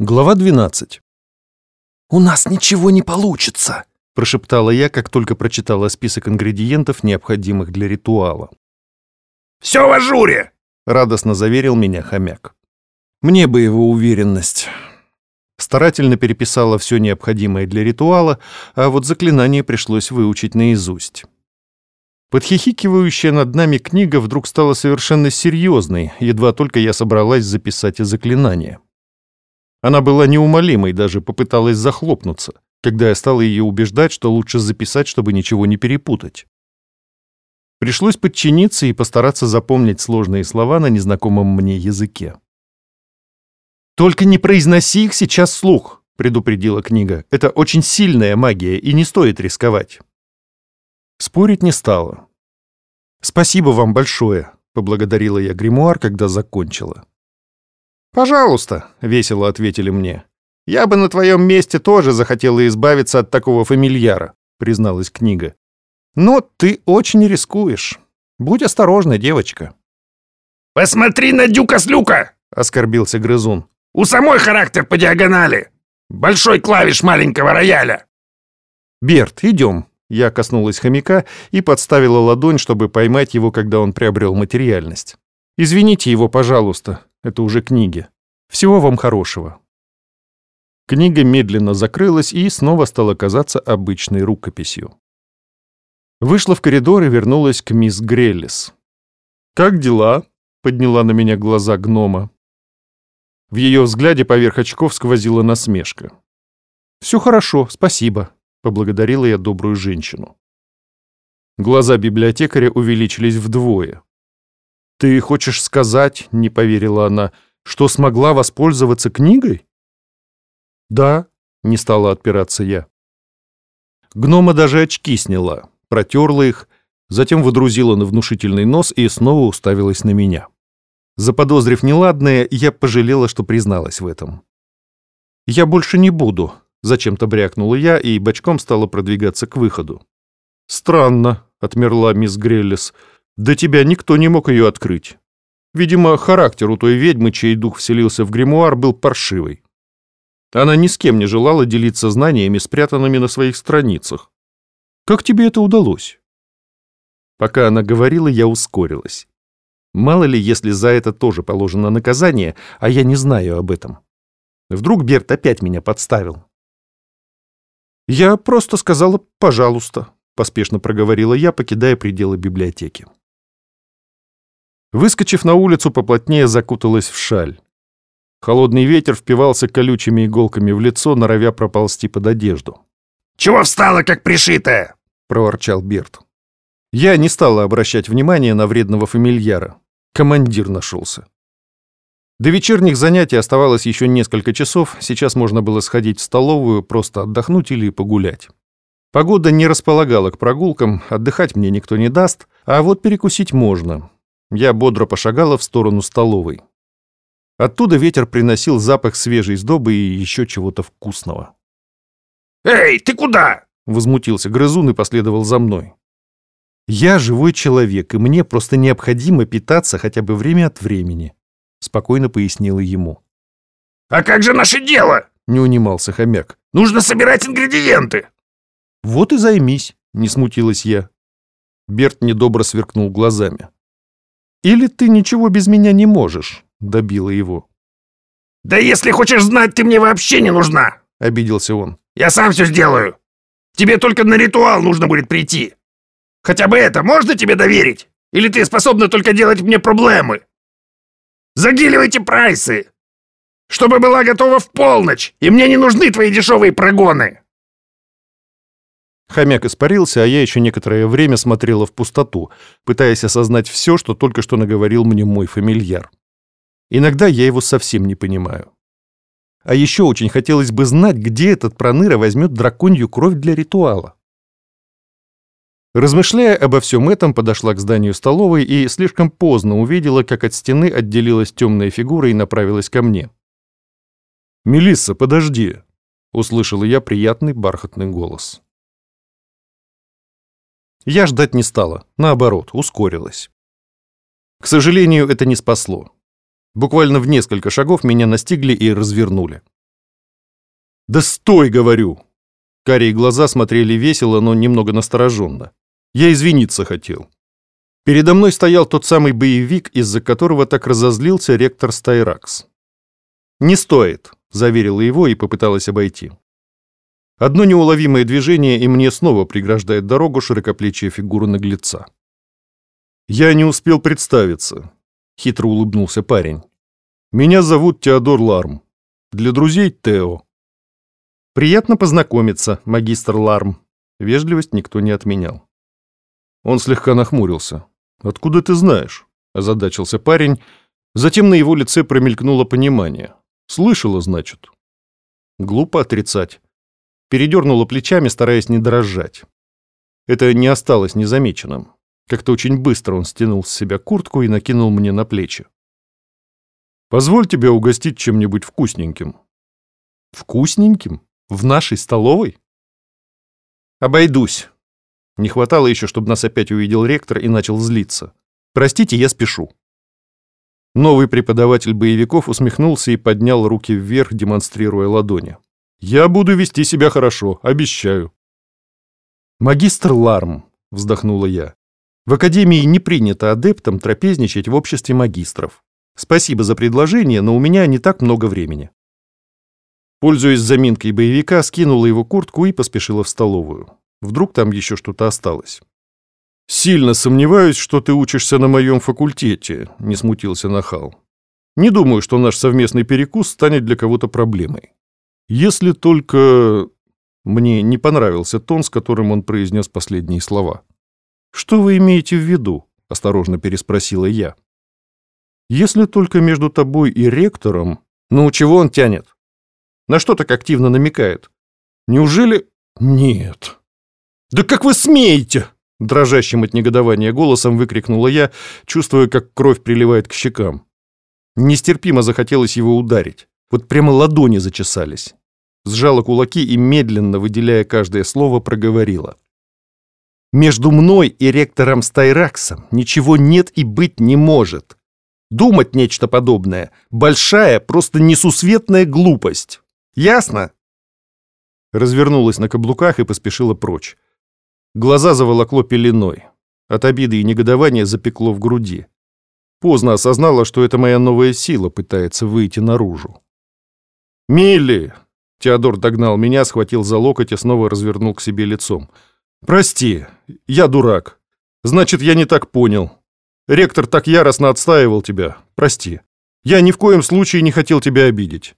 Глава 12. «У нас ничего не получится», — прошептала я, как только прочитала список ингредиентов, необходимых для ритуала. «Все в ажуре!» — радостно заверил меня хомяк. Мне бы его уверенность. Старательно переписала все необходимое для ритуала, а вот заклинание пришлось выучить наизусть. Подхихикивающая над нами книга вдруг стала совершенно серьезной, едва только я собралась записать и заклинание. Она была неумолимой, даже попыталась захлопнуться, когда я стал ее убеждать, что лучше записать, чтобы ничего не перепутать. Пришлось подчиниться и постараться запомнить сложные слова на незнакомом мне языке. «Только не произноси их сейчас вслух», — предупредила книга. «Это очень сильная магия, и не стоит рисковать». Спорить не стала. «Спасибо вам большое», — поблагодарила я гримуар, когда закончила. «Пожалуйста», — весело ответили мне. «Я бы на твоем месте тоже захотела избавиться от такого фамильяра», — призналась книга. «Но ты очень рискуешь. Будь осторожна, девочка». «Посмотри на Дюка-слюка!» — оскорбился грызун. «У самой характер по диагонали. Большой клавиш маленького рояля». «Берт, идем». Я коснулась хомяка и подставила ладонь, чтобы поймать его, когда он приобрел материальность. «Извините его, пожалуйста, это уже книги. Всего вам хорошего». Книга медленно закрылась и снова стала казаться обычной рукописью. Вышла в коридор и вернулась к мисс Греллис. «Как дела?» — подняла на меня глаза гнома. В ее взгляде поверх очков сквозила насмешка. «Все хорошо, спасибо», — поблагодарила я добрую женщину. Глаза библиотекаря увеличились вдвое. «Ты хочешь сказать, — не поверила она, — что смогла воспользоваться книгой?» «Да», — не стала отпираться я. Гнома даже очки сняла, протерла их, затем выдрузила на внушительный нос и снова уставилась на меня. Заподозрив неладное, я пожалела, что призналась в этом. «Я больше не буду», — зачем-то брякнула я и бочком стала продвигаться к выходу. «Странно», — отмерла мисс Греллис, — до тебя никто не мог ее открыть. Видимо, характер у той ведьмы, чей дух вселился в гримуар, был паршивый. Она ни с кем не желала делиться знаниями, спрятанными на своих страницах. Как тебе это удалось? Пока она говорила, я ускорилась. Мало ли, если за это тоже положено наказание, а я не знаю об этом. Вдруг Берт опять меня подставил. Я просто сказала «пожалуйста», — поспешно проговорила я, покидая пределы библиотеки. Выскочив на улицу, поплотнее закуталась в шаль. Холодный ветер впивался колючими иголками в лицо, норовя проползти под одежду. «Чего встала, как пришитая?» — проворчал Берт. Я не стала обращать внимания на вредного фамильяра. Командир нашелся. До вечерних занятий оставалось еще несколько часов, сейчас можно было сходить в столовую, просто отдохнуть или погулять. Погода не располагала к прогулкам, отдыхать мне никто не даст, а вот перекусить можно. Я бодро пошагала в сторону столовой. Оттуда ветер приносил запах свежей сдобы и еще чего-то вкусного. «Эй, ты куда?» — возмутился грызун и последовал за мной. «Я живой человек, и мне просто необходимо питаться хотя бы время от времени», — спокойно пояснила ему. «А как же наше дело?» — не унимался хомяк. «Нужно собирать ингредиенты». «Вот и займись», — не смутилась я. Берт недобро сверкнул глазами. «Или ты ничего без меня не можешь?» — добила его. «Да если хочешь знать, ты мне вообще не нужна!» — обиделся он. «Я сам все сделаю. Тебе только на ритуал нужно будет прийти. Хотя бы это можно тебе доверить? Или ты способна только делать мне проблемы? Загиливайте прайсы! Чтобы была готова в полночь, и мне не нужны твои дешевые прогоны!» Хомяк испарился, а я еще некоторое время смотрела в пустоту, пытаясь осознать все, что только что наговорил мне мой фамильяр. Иногда я его совсем не понимаю. А еще очень хотелось бы знать, где этот проныра возьмет драконью кровь для ритуала. Размышляя обо всем этом, подошла к зданию столовой и слишком поздно увидела, как от стены отделилась темная фигура и направилась ко мне. «Мелисса, подожди!» — услышала я приятный бархатный голос. Я ждать не стала, наоборот, ускорилась. К сожалению, это не спасло. Буквально в несколько шагов меня настигли и развернули. «Да стой, говорю!» Карие глаза смотрели весело, но немного настороженно. Я извиниться хотел. Передо мной стоял тот самый боевик, из-за которого так разозлился ректор Стайракс. «Не стоит», — заверила его и попыталась обойти. Одно неуловимое движение, и мне снова преграждает дорогу широкоплечья фигура наглеца. «Я не успел представиться», — хитро улыбнулся парень. «Меня зовут Теодор Ларм. Для друзей Тео». «Приятно познакомиться, магистр Ларм». Вежливость никто не отменял. Он слегка нахмурился. «Откуда ты знаешь?» – озадачился парень. Затем на его лице промелькнуло понимание. «Слышала, значит?» Глупо отрицать. Передернула плечами, стараясь не дрожать. Это не осталось незамеченным. Как-то очень быстро он стянул с себя куртку и накинул мне на плечи. «Позволь тебя угостить чем-нибудь вкусненьким». «Вкусненьким? В нашей столовой?» «Обойдусь», не хватало еще, чтобы нас опять увидел ректор и начал злиться. «Простите, я спешу». Новый преподаватель боевиков усмехнулся и поднял руки вверх, демонстрируя ладони. «Я буду вести себя хорошо, обещаю». «Магистр Ларм», — вздохнула я. «В Академии не принято адептам трапезничать в обществе магистров. Спасибо за предложение, но у меня не так много времени». Пользуясь заминкой боевика, скинула его куртку и поспешила в столовую. Вдруг там еще что-то осталось. «Сильно сомневаюсь, что ты учишься на моем факультете», — не смутился Нахал. «Не думаю, что наш совместный перекус станет для кого-то проблемой. Если только...» Мне не понравился тон, с которым он произнес последние слова. «Что вы имеете в виду?» — осторожно переспросила я. «Если только между тобой и ректором...» «Ну, чего он тянет? На что так активно намекает? Неужели...» «Нет», «Да как вы смеете?» Дрожащим от негодования голосом выкрикнула я, чувствуя, как кровь приливает к щекам. Нестерпимо захотелось его ударить. Вот прямо ладони зачесались. Сжала кулаки и, медленно выделяя каждое слово, проговорила. «Между мной и ректором Стайраксом ничего нет и быть не может. Думать нечто подобное — большая, просто несусветная глупость. Ясно?» Развернулась на каблуках и поспешила прочь. Глаза заволокло пеленой. От обиды и негодования запекло в груди. Поздно осознала, что это моя новая сила пытается выйти наружу. «Милли!» Теодор догнал меня, схватил за локоть и снова развернул к себе лицом. «Прости, я дурак. Значит, я не так понял. Ректор так яростно отстаивал тебя. Прости. Я ни в коем случае не хотел тебя обидеть».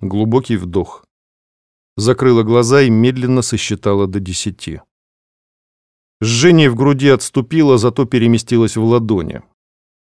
Глубокий вдох. Закрыла глаза и медленно сосчитала до десяти. Жжение в груди отступило, зато переместилось в ладони.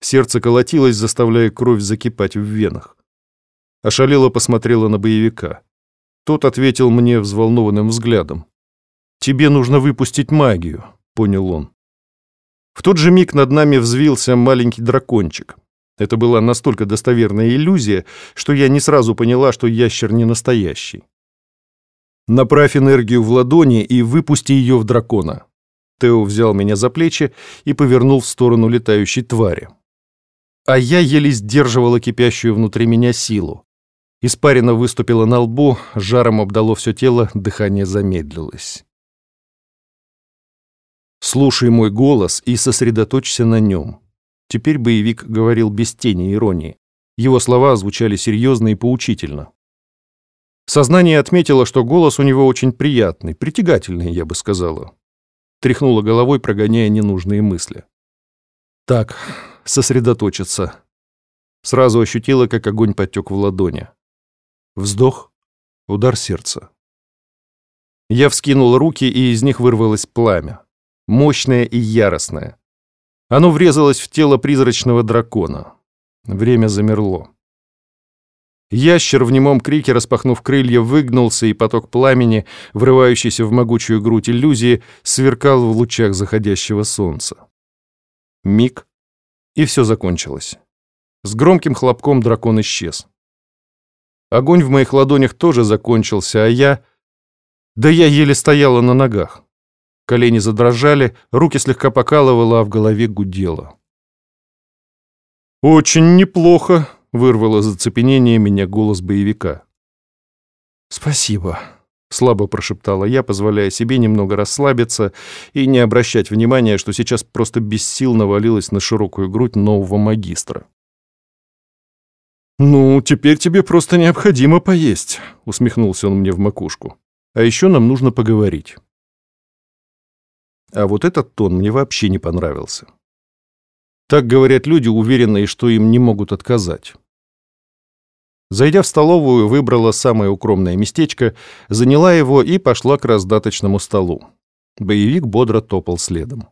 Сердце колотилось, заставляя кровь закипать в венах. Ошалело посмотрела на боевика. Тот ответил мне взволнованным взглядом. «Тебе нужно выпустить магию», — понял он. В тот же миг над нами взвился маленький дракончик. Это была настолько достоверная иллюзия, что я не сразу поняла, что ящер не настоящий. «Направь энергию в ладони и выпусти ее в дракона», Тео взял меня за плечи и повернул в сторону летающей твари. А я еле сдерживала кипящую внутри меня силу. Испарина выступила на лбу, жаром обдало все тело, дыхание замедлилось. «Слушай мой голос и сосредоточься на нем». Теперь боевик говорил без тени иронии. Его слова звучали серьезно и поучительно. Сознание отметило, что голос у него очень приятный, притягательный, я бы сказала тряхнула головой, прогоняя ненужные мысли. Так, сосредоточиться. Сразу ощутила, как огонь потек в ладони. Вздох, удар сердца. Я вскинул руки, и из них вырвалось пламя. Мощное и яростное. Оно врезалось в тело призрачного дракона. Время замерло. Ящер в немом крике, распахнув крылья, выгнулся, и поток пламени, врывающийся в могучую грудь иллюзии, сверкал в лучах заходящего солнца. Миг, и все закончилось. С громким хлопком дракон исчез. Огонь в моих ладонях тоже закончился, а я... Да я еле стояла на ногах. Колени задрожали, руки слегка покалывало, а в голове гудело. «Очень неплохо», вырвало зацепенение меня голос боевика. «Спасибо», — слабо прошептала я, позволяя себе немного расслабиться и не обращать внимания, что сейчас просто без сил навалилась на широкую грудь нового магистра. «Ну, теперь тебе просто необходимо поесть», — усмехнулся он мне в макушку. «А еще нам нужно поговорить». А вот этот тон мне вообще не понравился. Так говорят люди, уверенные, что им не могут отказать. Зайдя в столовую, выбрала самое укромное местечко, заняла его и пошла к раздаточному столу. Боевик бодро топал следом.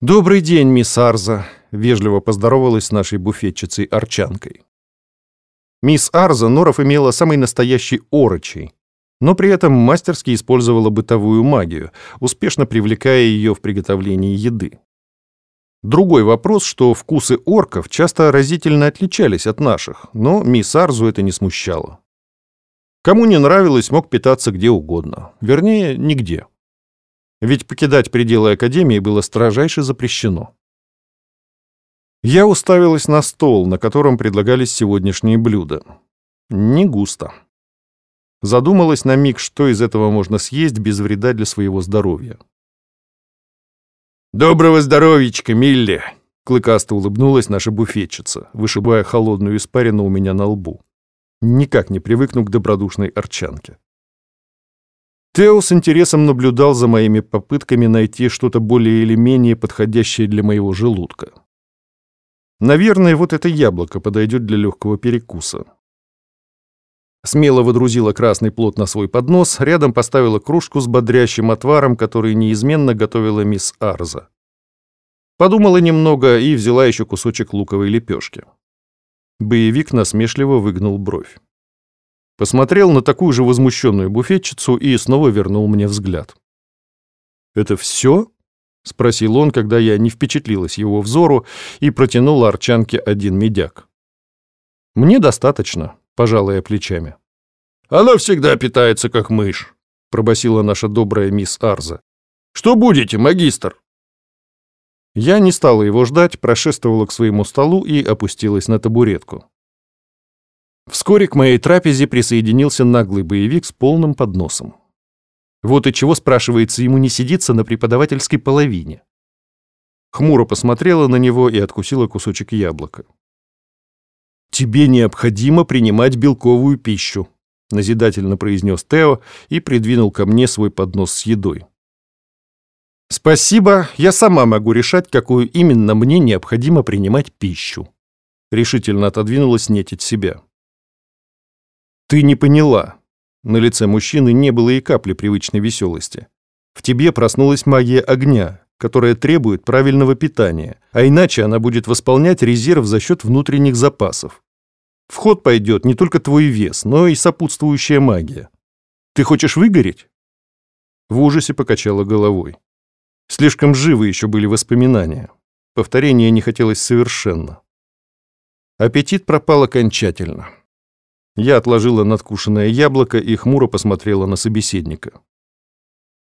«Добрый день, мисс Арза», — вежливо поздоровалась с нашей буфетчицей Арчанкой. Мисс Арза Норов имела самый настоящий орочий, но при этом мастерски использовала бытовую магию, успешно привлекая ее в приготовлении еды. Другой вопрос, что вкусы орков часто разительно отличались от наших, но мисс Арзу это не смущало. Кому не нравилось, мог питаться где угодно. Вернее, нигде. Ведь покидать пределы Академии было строжайше запрещено. Я уставилась на стол, на котором предлагались сегодняшние блюда. Не густо. Задумалась на миг, что из этого можно съесть без вреда для своего здоровья. «Доброго здоровичка, Милли!» Клыкасто улыбнулась наша буфетчица, вышибая холодную испарину у меня на лбу. Никак не привыкну к добродушной арчанке. Тео с интересом наблюдал за моими попытками найти что-то более или менее подходящее для моего желудка. Наверное, вот это яблоко подойдет для легкого перекуса. Смело выдрузила красный плод на свой поднос, рядом поставила кружку с бодрящим отваром, который неизменно готовила мисс Арза. Подумала немного и взяла еще кусочек луковой лепешки. Боевик насмешливо выгнул бровь. Посмотрел на такую же возмущенную буфетчицу и снова вернул мне взгляд. «Это все?» — спросил он, когда я не впечатлилась его взору и протянул арчанке один медяк. «Мне достаточно», пожалая плечами. «Она всегда питается, как мышь», — пробасила наша добрая мисс Арза. «Что будете, магистр?» Я не стала его ждать, прошествовала к своему столу и опустилась на табуретку. Вскоре к моей трапезе присоединился наглый боевик с полным подносом. Вот и чего, спрашивается, ему не сидится на преподавательской половине. Хмуро посмотрела на него и откусила кусочек яблока. «Тебе необходимо принимать белковую пищу», — назидательно произнес Тео и придвинул ко мне свой поднос с едой. «Спасибо, я сама могу решать, какую именно мне необходимо принимать пищу», — решительно отодвинулась нетить себя. «Ты не поняла». На лице мужчины не было и капли привычной веселости. В тебе проснулась магия огня, которая требует правильного питания, а иначе она будет восполнять резерв за счет внутренних запасов. В ход пойдет не только твой вес, но и сопутствующая магия. Ты хочешь выгореть?» В ужасе покачала головой. Слишком живы еще были воспоминания. Повторения не хотелось совершенно. Аппетит пропал окончательно. Я отложила надкушенное яблоко и хмуро посмотрела на собеседника.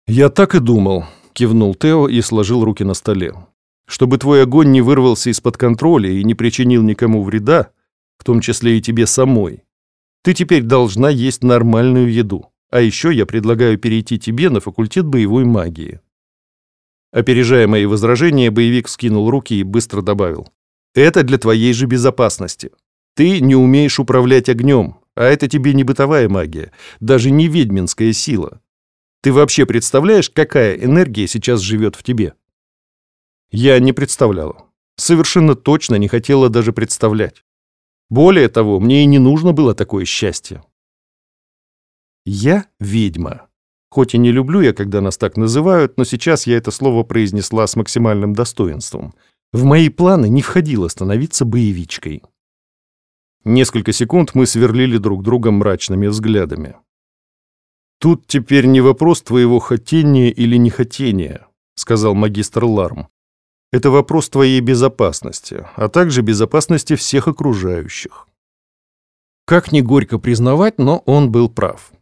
«Я так и думал», — кивнул Тео и сложил руки на столе. «Чтобы твой огонь не вырвался из-под контроля и не причинил никому вреда, в том числе и тебе самой. Ты теперь должна есть нормальную еду. А еще я предлагаю перейти тебе на факультет боевой магии». Опережая мои возражения, боевик скинул руки и быстро добавил. «Это для твоей же безопасности. Ты не умеешь управлять огнем, а это тебе не бытовая магия, даже не ведьминская сила. Ты вообще представляешь, какая энергия сейчас живет в тебе?» Я не представляла. Совершенно точно не хотела даже представлять. Более того, мне и не нужно было такое счастье. Я ведьма. Хоть и не люблю я, когда нас так называют, но сейчас я это слово произнесла с максимальным достоинством. В мои планы не входило становиться боевичкой. Несколько секунд мы сверлили друг друга мрачными взглядами. «Тут теперь не вопрос твоего хотения или нехотения», — сказал магистр Ларм. Это вопрос твоей безопасности, а также безопасности всех окружающих. Как ни горько признавать, но он был прав.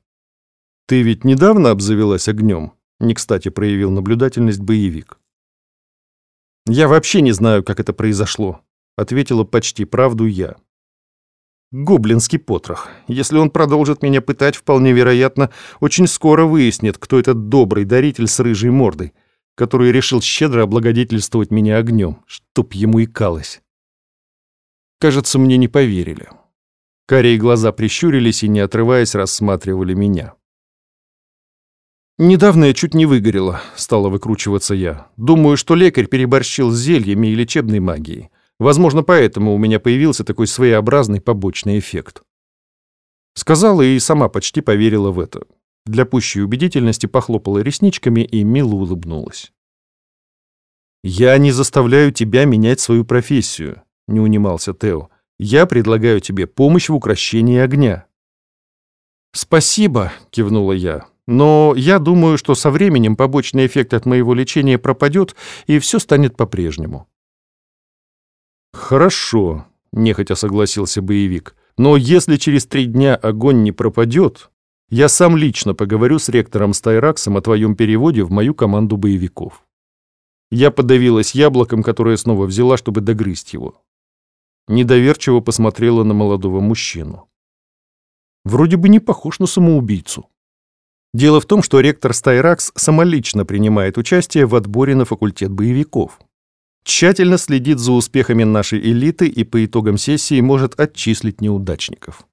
Ты ведь недавно обзавелась огнем, не кстати проявил наблюдательность боевик. Я вообще не знаю, как это произошло, ответила почти правду я. Гоблинский потрох. Если он продолжит меня пытать, вполне вероятно, очень скоро выяснит, кто этот добрый даритель с рыжей мордой, который решил щедро облагодетельствовать меня огнем, чтоб ему икалось. Кажется, мне не поверили. Карие глаза прищурились и, не отрываясь, рассматривали меня. «Недавно я чуть не выгорела», — стала выкручиваться я. «Думаю, что лекарь переборщил с зельями и лечебной магией. Возможно, поэтому у меня появился такой своеобразный побочный эффект. Сказала и сама почти поверила в это. Для пущей убедительности похлопала ресничками и мило улыбнулась. «Я не заставляю тебя менять свою профессию», — не унимался Тео. «Я предлагаю тебе помощь в укрощении огня». «Спасибо», — кивнула я. «Но я думаю, что со временем побочный эффект от моего лечения пропадет, и все станет по-прежнему». «Хорошо», — нехотя согласился боевик. «Но если через три дня огонь не пропадет, я сам лично поговорю с ректором Стайраксом о твоем переводе в мою команду боевиков». Я подавилась яблоком, которое снова взяла, чтобы догрызть его. Недоверчиво посмотрела на молодого мужчину. Вроде бы не похож на самоубийцу. Дело в том, что ректор Стайракс самолично принимает участие в отборе на факультет боевиков тщательно следит за успехами нашей элиты и по итогам сессии может отчислить неудачников.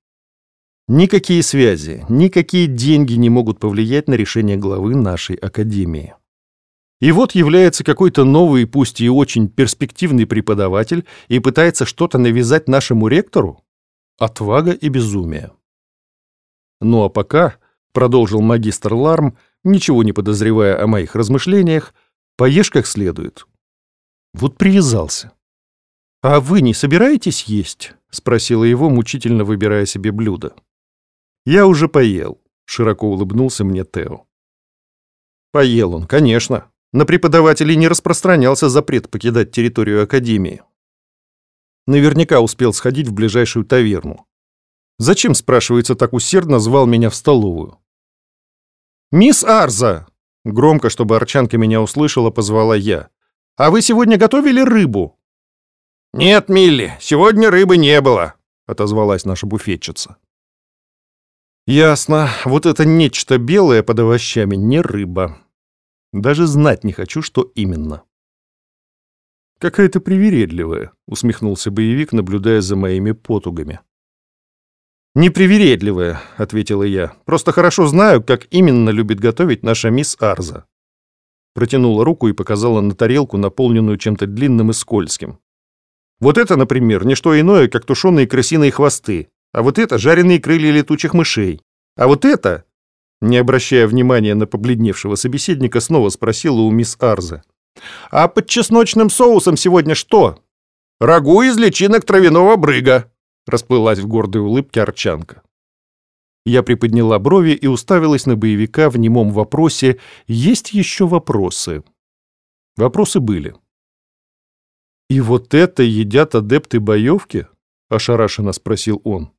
Никакие связи, никакие деньги не могут повлиять на решение главы нашей академии. И вот является какой-то новый, пусть и очень перспективный преподаватель и пытается что-то навязать нашему ректору? Отвага и безумие. Ну а пока, продолжил магистр Ларм, ничего не подозревая о моих размышлениях, поешь как следует, вот привязался. «А вы не собираетесь есть?» — спросила его, мучительно выбирая себе блюдо. «Я уже поел», — широко улыбнулся мне Тео. Поел он, конечно. На преподавателей не распространялся запрет покидать территорию Академии. Наверняка успел сходить в ближайшую таверну. Зачем, спрашивается, так усердно звал меня в столовую? «Мисс Арза!» Громко, чтобы Арчанка меня услышала, позвала я. А вы сегодня готовили рыбу?» «Нет, Милли, сегодня рыбы не было», — отозвалась наша буфетчица. «Ясно. Вот это нечто белое под овощами не рыба. Даже знать не хочу, что именно». «Какая ты привередливая», — усмехнулся боевик, наблюдая за моими потугами. «Непривередливая», — ответила я. «Просто хорошо знаю, как именно любит готовить наша мисс Арза протянула руку и показала на тарелку, наполненную чем-то длинным и скользким. Вот это, например, не что иное, как тушеные крысиные хвосты, а вот это жареные крылья летучих мышей. А вот это, не обращая внимания на побледневшего собеседника, снова спросила у мисс Арза. «А под чесночным соусом сегодня что?» «Рагу из личинок травяного брыга», расплылась в гордой улыбке Арчанка. Я приподняла брови и уставилась на боевика в немом вопросе «Есть еще вопросы?» Вопросы были. «И вот это едят адепты боевки?» — ошарашенно спросил он.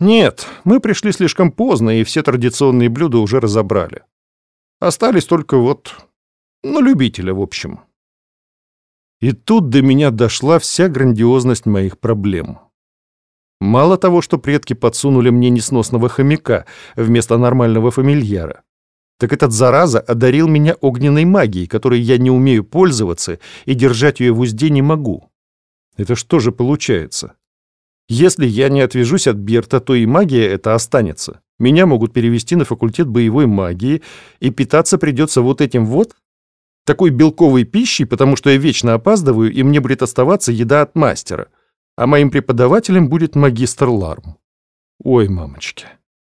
«Нет, мы пришли слишком поздно, и все традиционные блюда уже разобрали. Остались только вот... ну, любителя, в общем». И тут до меня дошла вся грандиозность моих проблем. Мало того, что предки подсунули мне несносного хомяка вместо нормального фамильяра, так этот зараза одарил меня огненной магией, которой я не умею пользоваться и держать ее в узде не могу. Это что же получается? Если я не отвяжусь от Берта, то и магия эта останется. Меня могут перевести на факультет боевой магии, и питаться придется вот этим вот? Такой белковой пищей, потому что я вечно опаздываю, и мне будет оставаться еда от мастера а моим преподавателем будет магистр Ларм. Ой, мамочки.